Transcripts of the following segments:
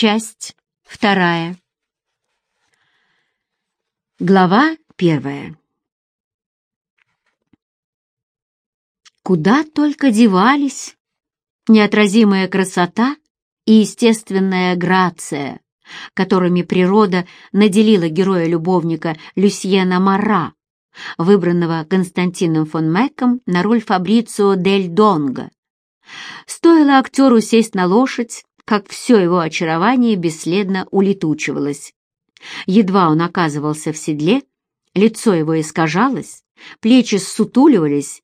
Часть вторая. Глава первая. Куда только девались неотразимая красота и естественная грация, которыми природа наделила героя-любовника Люсьена Мара, выбранного Константином фон Мэком на роль Фабрицио дель Донго. Стоило актеру сесть на лошадь, как все его очарование бесследно улетучивалось. Едва он оказывался в седле, лицо его искажалось, плечи ссутуливались,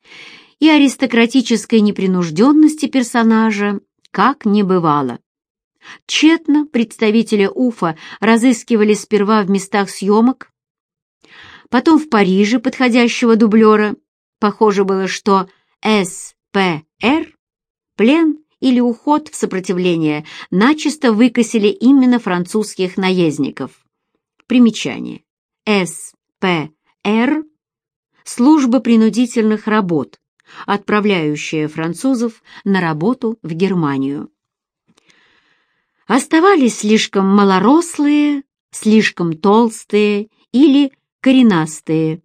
и аристократической непринужденности персонажа как не бывало. Тщетно представители Уфа разыскивали сперва в местах съемок, потом в Париже подходящего дублера. Похоже было, что СПР, плен или уход в сопротивление начисто выкосили именно французских наездников. Примечание. СПР – служба принудительных работ, отправляющая французов на работу в Германию. Оставались слишком малорослые, слишком толстые или коренастые.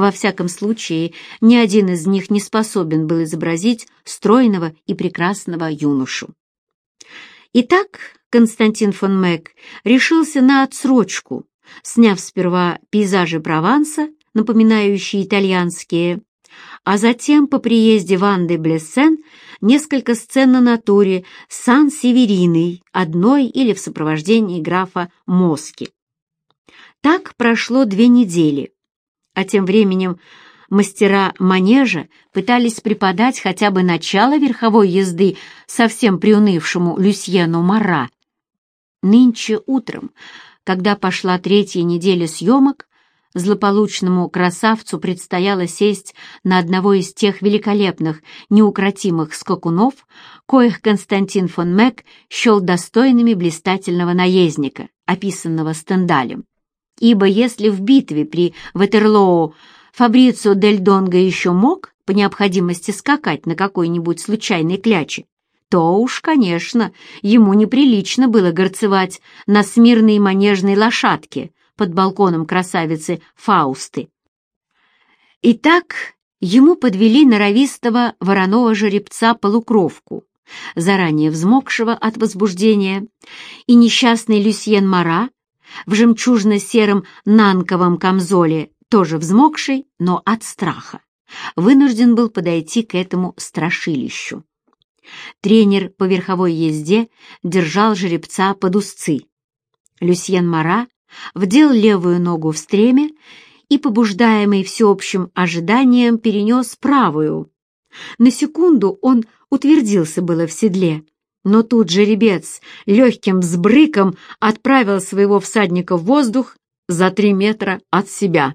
Во всяком случае, ни один из них не способен был изобразить стройного и прекрасного юношу. Итак, Константин фон Мэг решился на отсрочку, сняв сперва пейзажи Прованса, напоминающие итальянские, а затем по приезде Ванды Блессен несколько сцен на натуре Сан-Севериной, одной или в сопровождении графа Моски. Так прошло две недели, а тем временем мастера манежа пытались преподать хотя бы начало верховой езды совсем приунывшему Люсьену Мара. Нынче утром, когда пошла третья неделя съемок, злополучному красавцу предстояло сесть на одного из тех великолепных, неукротимых скакунов, коих Константин фон Мэг счел достойными блистательного наездника, описанного Стендалем. Ибо если в битве при Ватерлоо Фабрицио Дель Донго еще мог по необходимости скакать на какой-нибудь случайной кляче, то уж, конечно, ему неприлично было горцевать на смирной манежной лошадке, под балконом красавицы Фаусты. Итак, ему подвели норовистого вороного жеребца-полукровку, заранее взмокшего от возбуждения, и несчастный Люсьен Мара в жемчужно-сером нанковом камзоле, тоже взмокший, но от страха, вынужден был подойти к этому страшилищу. Тренер по верховой езде держал жеребца под узцы. Люсьен Мара вдел левую ногу в стремя и, побуждаемый всеобщим ожиданием, перенес правую. На секунду он утвердился было в седле, но тут жеребец легким взбрыком отправил своего всадника в воздух за три метра от себя.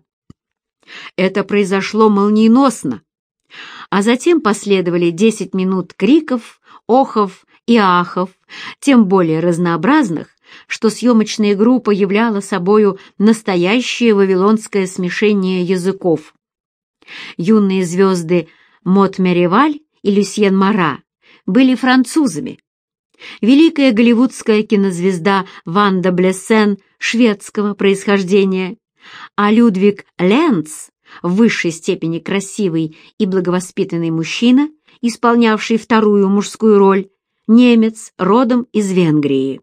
Это произошло молниеносно, а затем последовали десять минут криков, охов и ахов, тем более разнообразных, что съемочная группа являла собою настоящее вавилонское смешение языков. Юные звезды Мот Мериваль и Люсьен Мара были французами. Великая голливудская кинозвезда Ванда Блессен шведского происхождения, а Людвиг Ленц, в высшей степени красивый и благовоспитанный мужчина, исполнявший вторую мужскую роль, немец родом из Венгрии.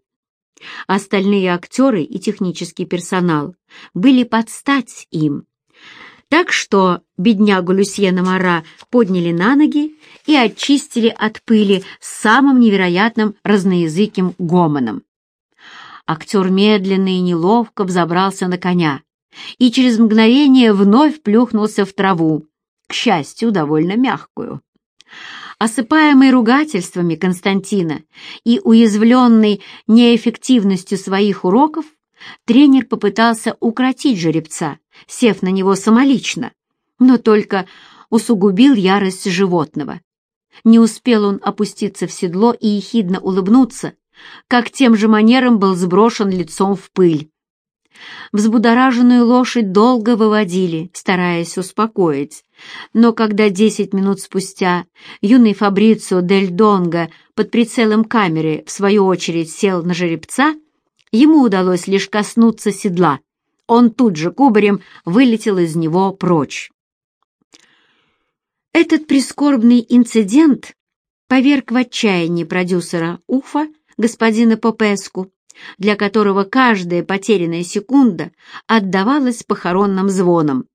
Остальные актеры и технический персонал были под стать им. Так что беднягу Люсьена Мара подняли на ноги и очистили от пыли самым невероятным разноязыким гомоном. Актер медленно и неловко взобрался на коня и через мгновение вновь плюхнулся в траву, к счастью, довольно мягкую. Осыпаемый ругательствами Константина и уязвленный неэффективностью своих уроков, тренер попытался укротить жеребца, сев на него самолично, но только усугубил ярость животного. Не успел он опуститься в седло и ехидно улыбнуться, как тем же манером был сброшен лицом в пыль. Взбудораженную лошадь долго выводили, стараясь успокоить. Но когда десять минут спустя юный Фабрицио Дель Донго под прицелом камеры в свою очередь сел на жеребца, ему удалось лишь коснуться седла. Он тут же кубарем вылетел из него прочь. Этот прискорбный инцидент поверг в отчаяние продюсера Уфа, господина Попеску, для которого каждая потерянная секунда отдавалась похоронным звоном.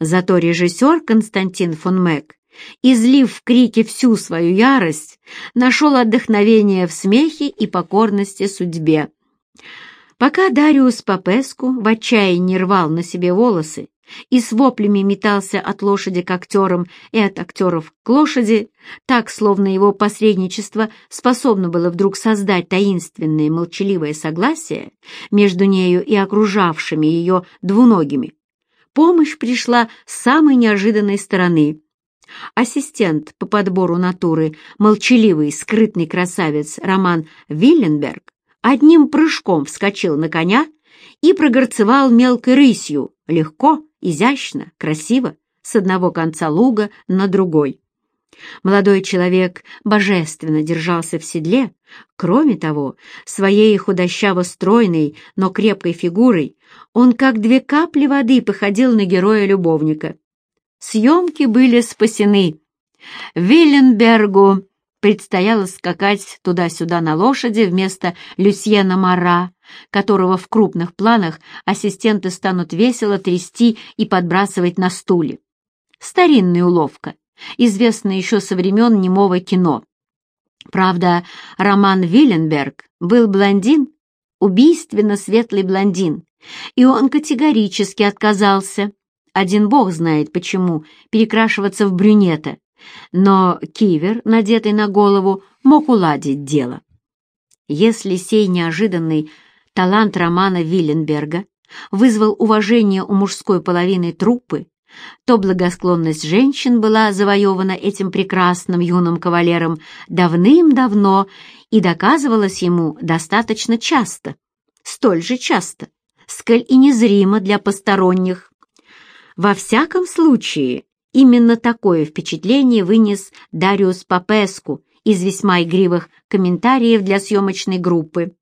Зато режиссер Константин фон Мэг, излив в крике всю свою ярость, нашел отдохновение в смехе и покорности судьбе. Пока Дариус Попеску в отчаянии рвал на себе волосы и с воплями метался от лошади к актерам и от актеров к лошади, так, словно его посредничество способно было вдруг создать таинственное молчаливое согласие между нею и окружавшими ее двуногими. Помощь пришла с самой неожиданной стороны. Ассистент по подбору натуры, молчаливый, скрытный красавец Роман Вилленберг, одним прыжком вскочил на коня и прогорцевал мелкой рысью, легко, изящно, красиво, с одного конца луга на другой. Молодой человек божественно держался в седле, кроме того, своей худощаво-стройной, но крепкой фигурой он как две капли воды походил на героя-любовника. Съемки были спасены. Вилленбергу предстояло скакать туда-сюда на лошади вместо Люсьена Мара, которого в крупных планах ассистенты станут весело трясти и подбрасывать на стуле. Старинная уловка, известная еще со времен немого кино. Правда, Роман Вилленберг был блондин, убийственно светлый блондин, и он категорически отказался, один бог знает почему, перекрашиваться в брюнета, но кивер, надетый на голову, мог уладить дело. Если сей неожиданный талант романа Вилленберга вызвал уважение у мужской половины труппы, то благосклонность женщин была завоевана этим прекрасным юным кавалером давным-давно и доказывалась ему достаточно часто, столь же часто, сколь и незримо для посторонних. Во всяком случае, Именно такое впечатление вынес Дариус Папеску из весьма игривых комментариев для съемочной группы.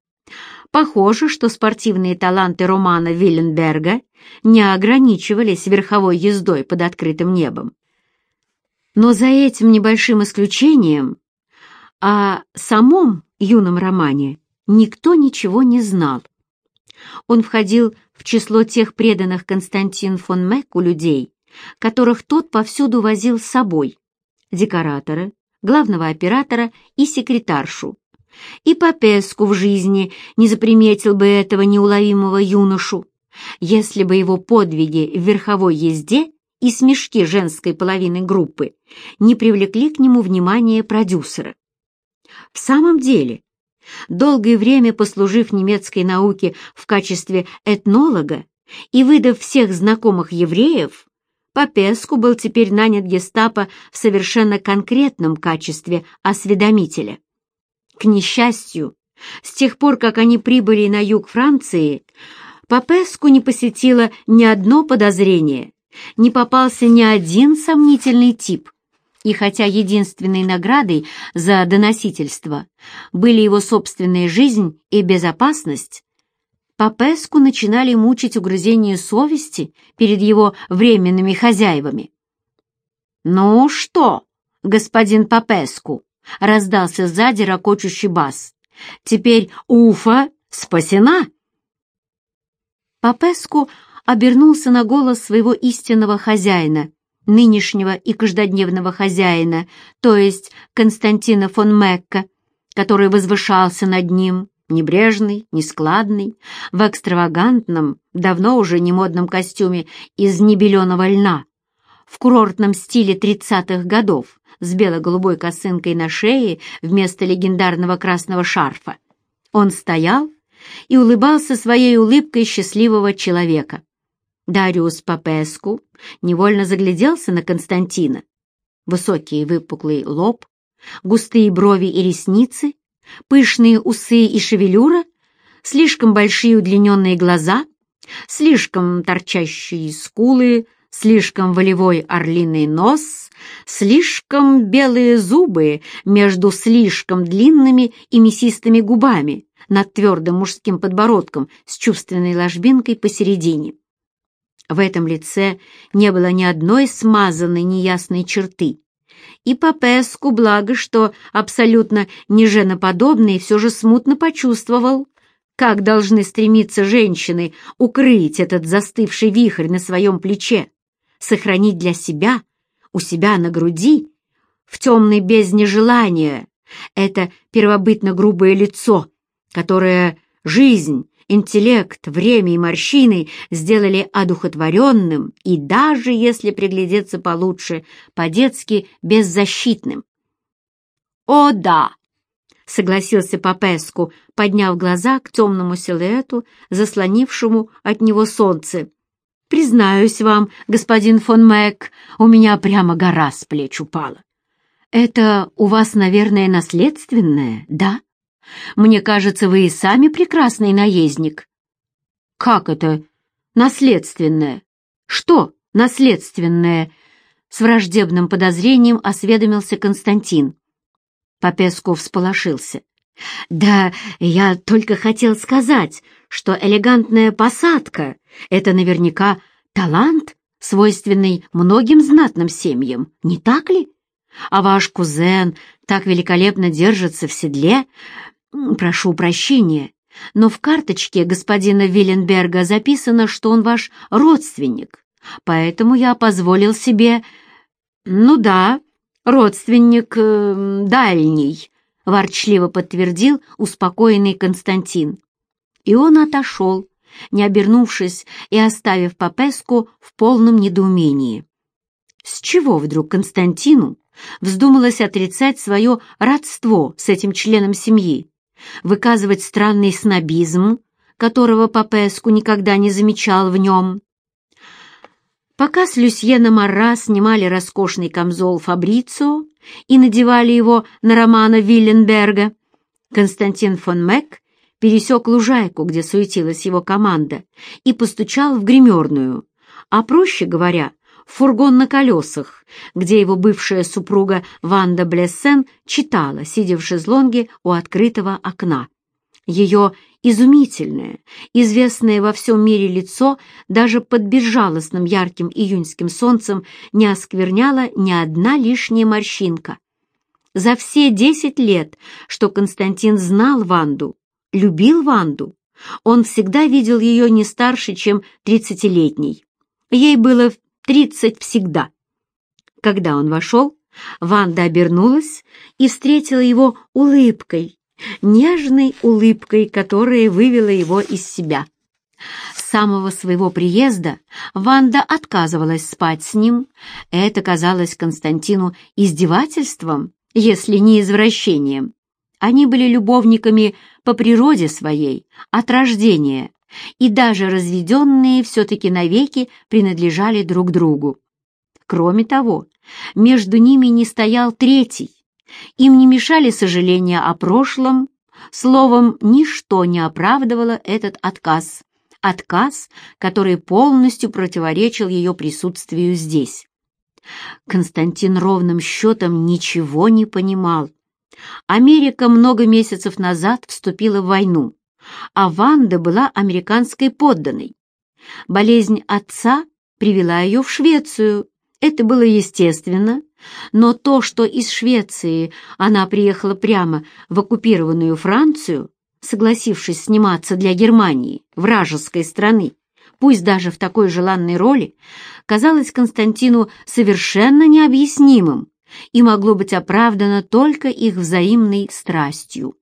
Похоже, что спортивные таланты Романа Вилленберга не ограничивались верховой ездой под открытым небом. Но за этим небольшим исключением о самом юном романе никто ничего не знал. Он входил в число тех преданных Константин фон Мекку людей, которых тот повсюду возил с собой, декоратора, главного оператора и секретаршу. И Попеску в жизни не заприметил бы этого неуловимого юношу, если бы его подвиги в верховой езде и смешки женской половины группы не привлекли к нему внимание продюсера. В самом деле, долгое время послужив немецкой науке в качестве этнолога и выдав всех знакомых евреев, Попеску был теперь нанят гестапо в совершенно конкретном качестве осведомителя. К несчастью, с тех пор, как они прибыли на юг Франции, Попеску не посетило ни одно подозрение, не попался ни один сомнительный тип. И хотя единственной наградой за доносительство были его собственная жизнь и безопасность, Папеску начинали мучить угрызения совести перед его временными хозяевами. «Ну что, господин Папеску?» — раздался сзади ракочущий бас. «Теперь Уфа спасена!» Папеску обернулся на голос своего истинного хозяина, нынешнего и каждодневного хозяина, то есть Константина фон Мекка, который возвышался над ним небрежный, нескладный, в экстравагантном, давно уже не модном костюме из небеленого льна, в курортном стиле тридцатых годов, с бело-голубой косынкой на шее вместо легендарного красного шарфа. Он стоял и улыбался своей улыбкой счастливого человека. Дариус Папеску невольно загляделся на Константина. Высокий выпуклый лоб, густые брови и ресницы, пышные усы и шевелюра, слишком большие удлиненные глаза, Слишком торчащие скулы, слишком волевой орлиный нос, слишком белые зубы между слишком длинными и мясистыми губами над твердым мужским подбородком с чувственной ложбинкой посередине. В этом лице не было ни одной смазанной неясной черты. И Папеску, благо, что абсолютно не женоподобный, все же смутно почувствовал, как должны стремиться женщины укрыть этот застывший вихрь на своем плече, сохранить для себя, у себя на груди, в темной бездне желания, это первобытно грубое лицо, которое жизнь, интеллект, время и морщины сделали одухотворенным и даже, если приглядеться получше, по-детски беззащитным. «О, да!» — согласился Папеску, подняв глаза к темному силуэту, заслонившему от него солнце. «Признаюсь вам, господин фон Мэг, у меня прямо гора с плеч упала. Это у вас, наверное, наследственное, да? Мне кажется, вы и сами прекрасный наездник». «Как это наследственное? Что наследственное?» С враждебным подозрением осведомился Константин. Попеску всполошился. «Да, я только хотел сказать, что элегантная посадка — это наверняка талант, свойственный многим знатным семьям, не так ли? А ваш кузен так великолепно держится в седле. Прошу прощения, но в карточке господина Вилленберга записано, что он ваш родственник, поэтому я позволил себе... Ну да, родственник э, дальний, ворчливо подтвердил успокоенный Константин. И он отошел, не обернувшись и оставив Папеску в полном недоумении. С чего вдруг Константину вздумалось отрицать свое родство с этим членом семьи, выказывать странный снобизм, которого Папеску никогда не замечал в нем? Пока с Люсьена Марра снимали роскошный камзол Фабрицио и надевали его на Романа Вилленберга, Константин фон Мек пересек лужайку, где суетилась его команда, и постучал в гримерную, а, проще говоря, фургон на колесах, где его бывшая супруга Ванда Блессен читала, сидя в шезлонге у открытого окна. Ее изумительное, известное во всем мире лицо даже под безжалостным ярким июньским солнцем не оскверняла ни одна лишняя морщинка. За все десять лет, что Константин знал Ванду, любил Ванду, он всегда видел ее не старше, чем тридцатилетней. Ей было тридцать всегда. Когда он вошел, Ванда обернулась и встретила его улыбкой, нежной улыбкой, которая вывела его из себя. С самого своего приезда Ванда отказывалась спать с ним. Это казалось Константину издевательством, если не извращением. Они были любовниками по природе своей, от рождения, и даже разведенные все-таки навеки принадлежали друг другу. Кроме того, между ними не стоял третий, им не мешали сожаления о прошлом, словом, ничто не оправдывало этот отказ. Отказ, который полностью противоречил ее присутствию здесь. Константин ровным счетом ничего не понимал. Америка много месяцев назад вступила в войну, а Ванда была американской подданной. Болезнь отца привела ее в Швецию. Это было естественно, но то, что из Швеции она приехала прямо в оккупированную Францию, согласившись сниматься для Германии, вражеской страны, пусть даже в такой желанной роли, казалось Константину совершенно необъяснимым и могло быть оправдано только их взаимной страстью.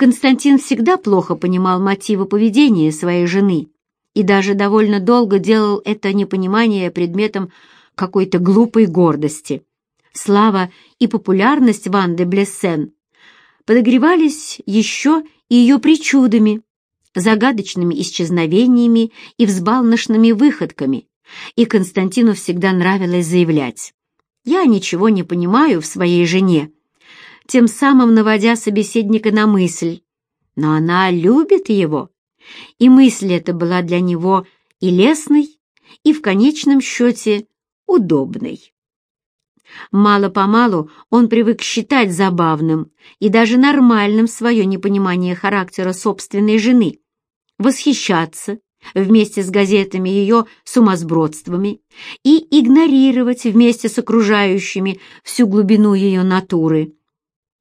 Константин всегда плохо понимал мотивы поведения своей жены и даже довольно долго делал это непонимание предметом какой-то глупой гордости. Слава и популярность Ванды Блессен подогревались еще и ее причудами, загадочными исчезновениями и взбалношными выходками, и Константину всегда нравилось заявлять «Я ничего не понимаю в своей жене», тем самым наводя собеседника на мысль «Но она любит его, и мысль эта была для него и лесной, и в конечном счете удобной. Мало-помалу он привык считать забавным и даже нормальным свое непонимание характера собственной жены, восхищаться вместе с газетами ее сумасбродствами и игнорировать вместе с окружающими всю глубину ее натуры.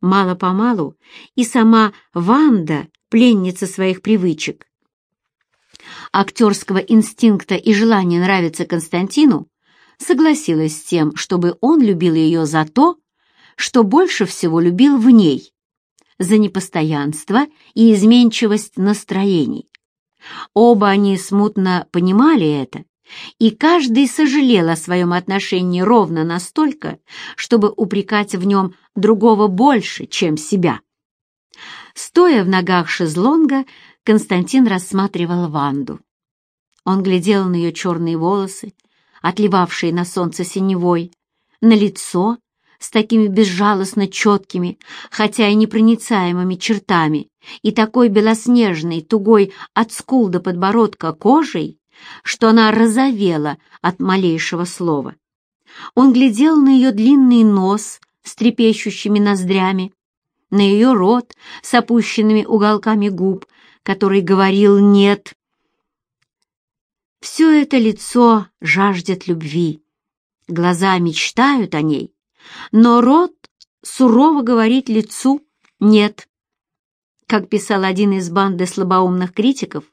Мало-помалу и сама Ванда, пленница своих привычек, актерского инстинкта и желания нравиться Константину, согласилась с тем, чтобы он любил ее за то, что больше всего любил в ней, за непостоянство и изменчивость настроений. Оба они смутно понимали это, и каждый сожалел о своем отношении ровно настолько, чтобы упрекать в нем другого больше, чем себя. Стоя в ногах шезлонга, Константин рассматривал Ванду. Он глядел на ее черные волосы, отливавшие на солнце синевой, на лицо с такими безжалостно четкими, хотя и непроницаемыми чертами, и такой белоснежной, тугой от скул до подбородка кожей, что она разовела от малейшего слова. Он глядел на ее длинный нос с трепещущими ноздрями, на ее рот с опущенными уголками губ, который говорил «нет», все это лицо жаждет любви, глаза мечтают о ней, но рот сурово говорит лицу «нет». Как писал один из банды слабоумных критиков,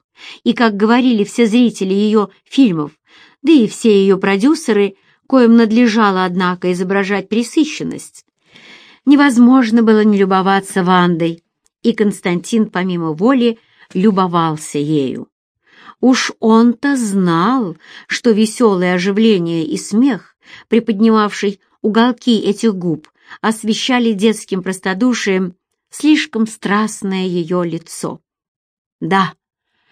и как говорили все зрители ее фильмов, да и все ее продюсеры, коим надлежало, однако, изображать пресыщенность, невозможно было не любоваться Вандой, и Константин, помимо воли, любовался ею. Уж он-то знал, что веселое оживление и смех, приподнимавший уголки этих губ, освещали детским простодушием слишком страстное ее лицо. Да,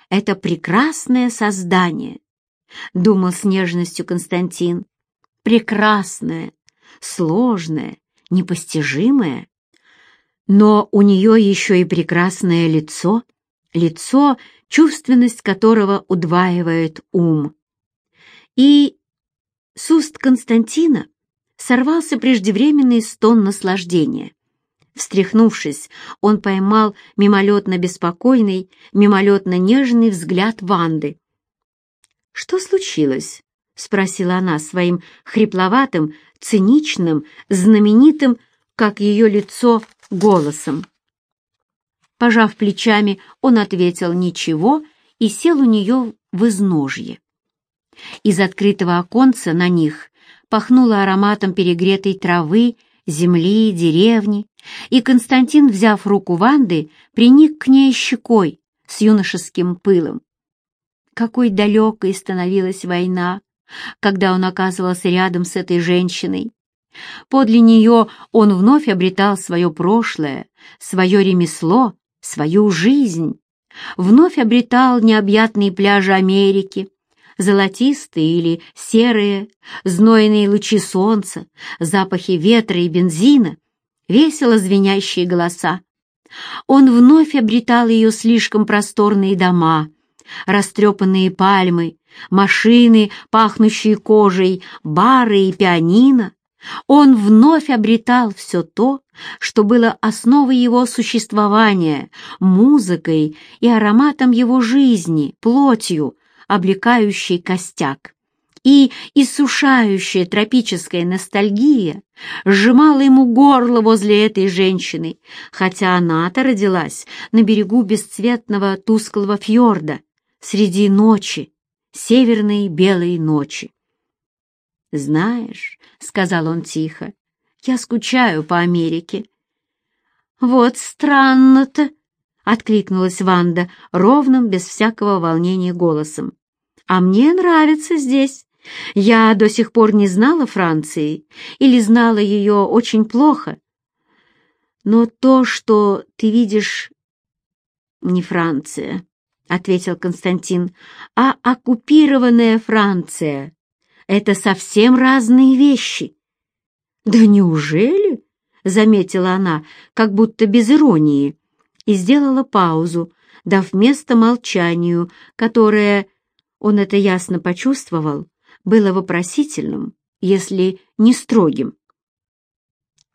это прекрасное создание, думал с нежностью Константин, прекрасное, сложное, непостижимое. Но у нее еще и прекрасное лицо, лицо, чувственность которого удваивает ум. И с уст Константина сорвался преждевременный стон наслаждения. Встряхнувшись, он поймал мимолетно беспокойный, мимолетно нежный взгляд Ванды. «Что случилось?» — спросила она своим хрипловатым, циничным, знаменитым, как ее лицо, голосом. Пожав плечами, он ответил «ничего» и сел у нее в изножье. Из открытого оконца на них пахнуло ароматом перегретой травы, земли, деревни, и Константин, взяв руку Ванды, приник к ней щекой с юношеским пылом. Какой далекой становилась война, когда он оказывался рядом с этой женщиной. Подле нее он вновь обретал свое прошлое, свое ремесло, свою жизнь, вновь обретал необъятные пляжи Америки, золотистые или серые, знойные лучи солнца, запахи ветра и бензина, весело звенящие голоса. Он вновь обретал ее слишком просторные дома, растрепанные пальмы, машины, пахнущие кожей, бары и пианино, он вновь обретал все то, что было основой его существования, музыкой и ароматом его жизни, плотью, облекающей костяк. И иссушающая тропическая ностальгия сжимала ему горло возле этой женщины, хотя она-то родилась на берегу бесцветного тусклого фьорда среди ночи, северной белой ночи. «Знаешь», — сказал он тихо, — «я скучаю по Америке». «Вот странно-то», — откликнулась Ванда ровным, без всякого волнения голосом. «А мне нравится здесь. Я до сих пор не знала Франции или знала ее очень плохо. Но то, что ты видишь, не Франция», — ответил Константин, — «а оккупированная Франция. Это совсем разные вещи». «Да неужели?» — заметила она, как будто без иронии, и сделала паузу, дав место молчанию, которое, он это ясно почувствовал, было вопросительным, если не строгим.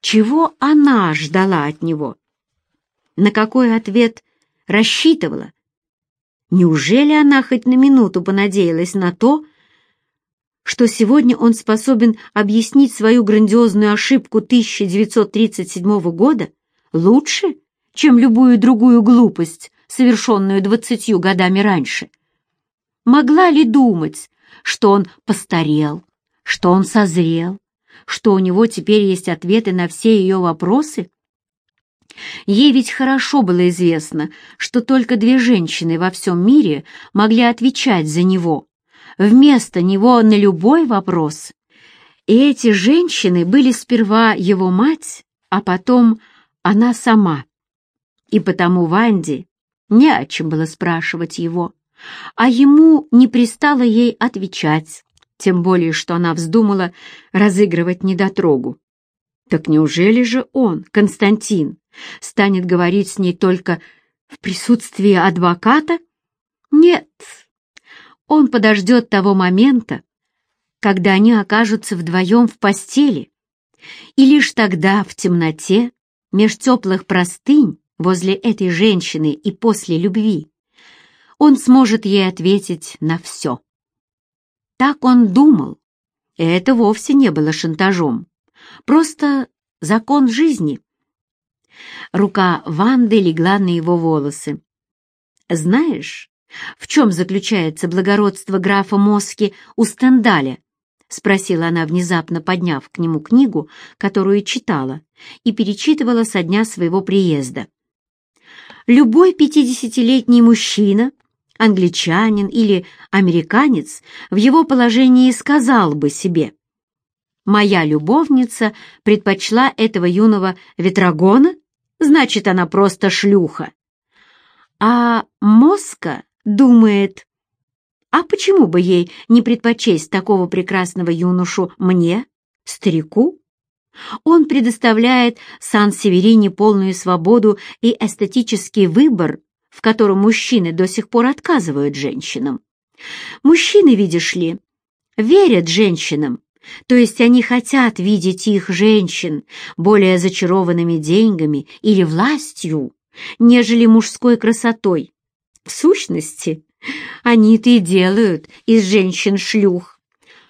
Чего она ждала от него? На какой ответ рассчитывала? Неужели она хоть на минуту понадеялась на то, что сегодня он способен объяснить свою грандиозную ошибку 1937 года лучше, чем любую другую глупость, совершенную двадцатью годами раньше? Могла ли думать, что он постарел, что он созрел, что у него теперь есть ответы на все ее вопросы? Ей ведь хорошо было известно, что только две женщины во всем мире могли отвечать за него — вместо него на любой вопрос. И эти женщины были сперва его мать, а потом она сама. И потому Ванде не о чем было спрашивать его, а ему не пристало ей отвечать, тем более что она вздумала разыгрывать недотрогу. Так неужели же он, Константин, станет говорить с ней только в присутствии адвоката? Нет, он подождет того момента, когда они окажутся вдвоем в постели, и лишь тогда, в темноте, меж теплых простынь, возле этой женщины и после любви, он сможет ей ответить на все. Так он думал, и это вовсе не было шантажом, просто закон жизни. Рука Ванды легла на его волосы. «Знаешь, «В чем заключается благородство графа Моски у Стендаля?» — спросила она, внезапно подняв к нему книгу, которую читала, и перечитывала со дня своего приезда. Любой пятидесятилетний мужчина, англичанин или американец в его положении сказал бы себе «Моя любовница предпочла этого юного ветрогона, значит, она просто шлюха». А Моска думает, а почему бы ей не предпочесть такого прекрасного юношу мне, старику? Он предоставляет Сан-Северине полную свободу и эстетический выбор, в котором мужчины до сих пор отказывают женщинам. Мужчины, видишь ли, верят женщинам, то есть они хотят видеть их, женщин, более зачарованными деньгами или властью, нежели мужской красотой. В сущности, они-то и делают из женщин шлюх,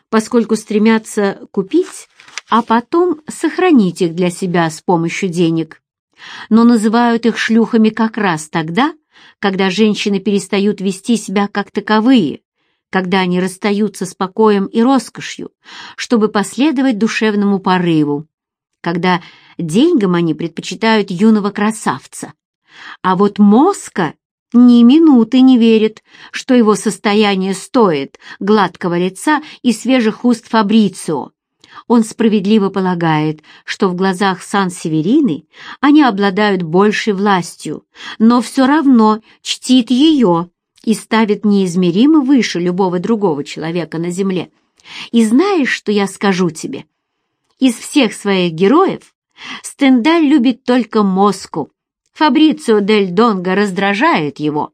поскольку стремятся купить, а потом сохранить их для себя с помощью денег. Но называют их шлюхами как раз тогда, когда женщины перестают вести себя как таковые, когда они расстаются с покоем и роскошью, чтобы последовать душевному порыву, когда деньгам они предпочитают юного красавца. А вот мозга ни минуты не верит, что его состояние стоит гладкого лица и свежих уст Фабрицио. Он справедливо полагает, что в глазах Сан-Северины они обладают большей властью, но все равно чтит ее и ставит неизмеримо выше любого другого человека на земле. И знаешь, что я скажу тебе? Из всех своих героев Стендаль любит только Моску, Фабрицио Дель Донго раздражает его.